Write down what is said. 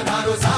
Lázaro sa